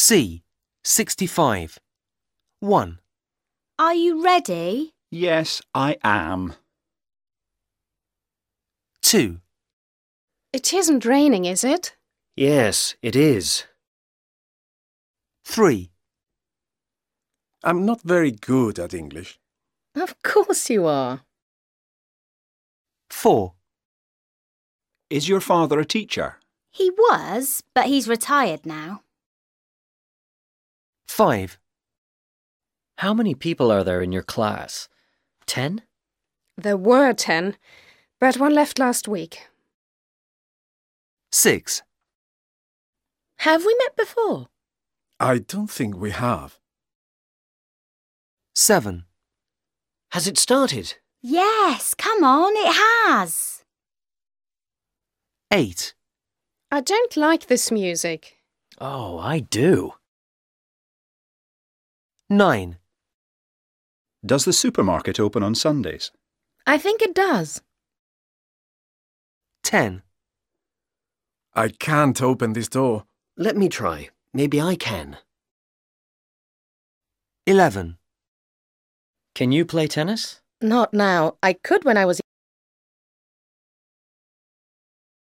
C. 65. 1, Are you ready? Yes, I am. 2, It isn't raining, is it? Yes, it is. 3, I'm not very good at English. Of course you are. 4, Is your father a teacher? He was, but he's retired now. 5, How many people are there in your class? Ten? There were ten, but one left last week. 6, Have we met before? I don't think we have. 7, Has it started? Yes, come on, it has. 8, I don't like this music. Oh, I do. 9, Does the supermarket open on Sundays? I think it does. 10, I can't open this door. Let me try. Maybe I can. 11. Can you play tennis? Not now. I could when I was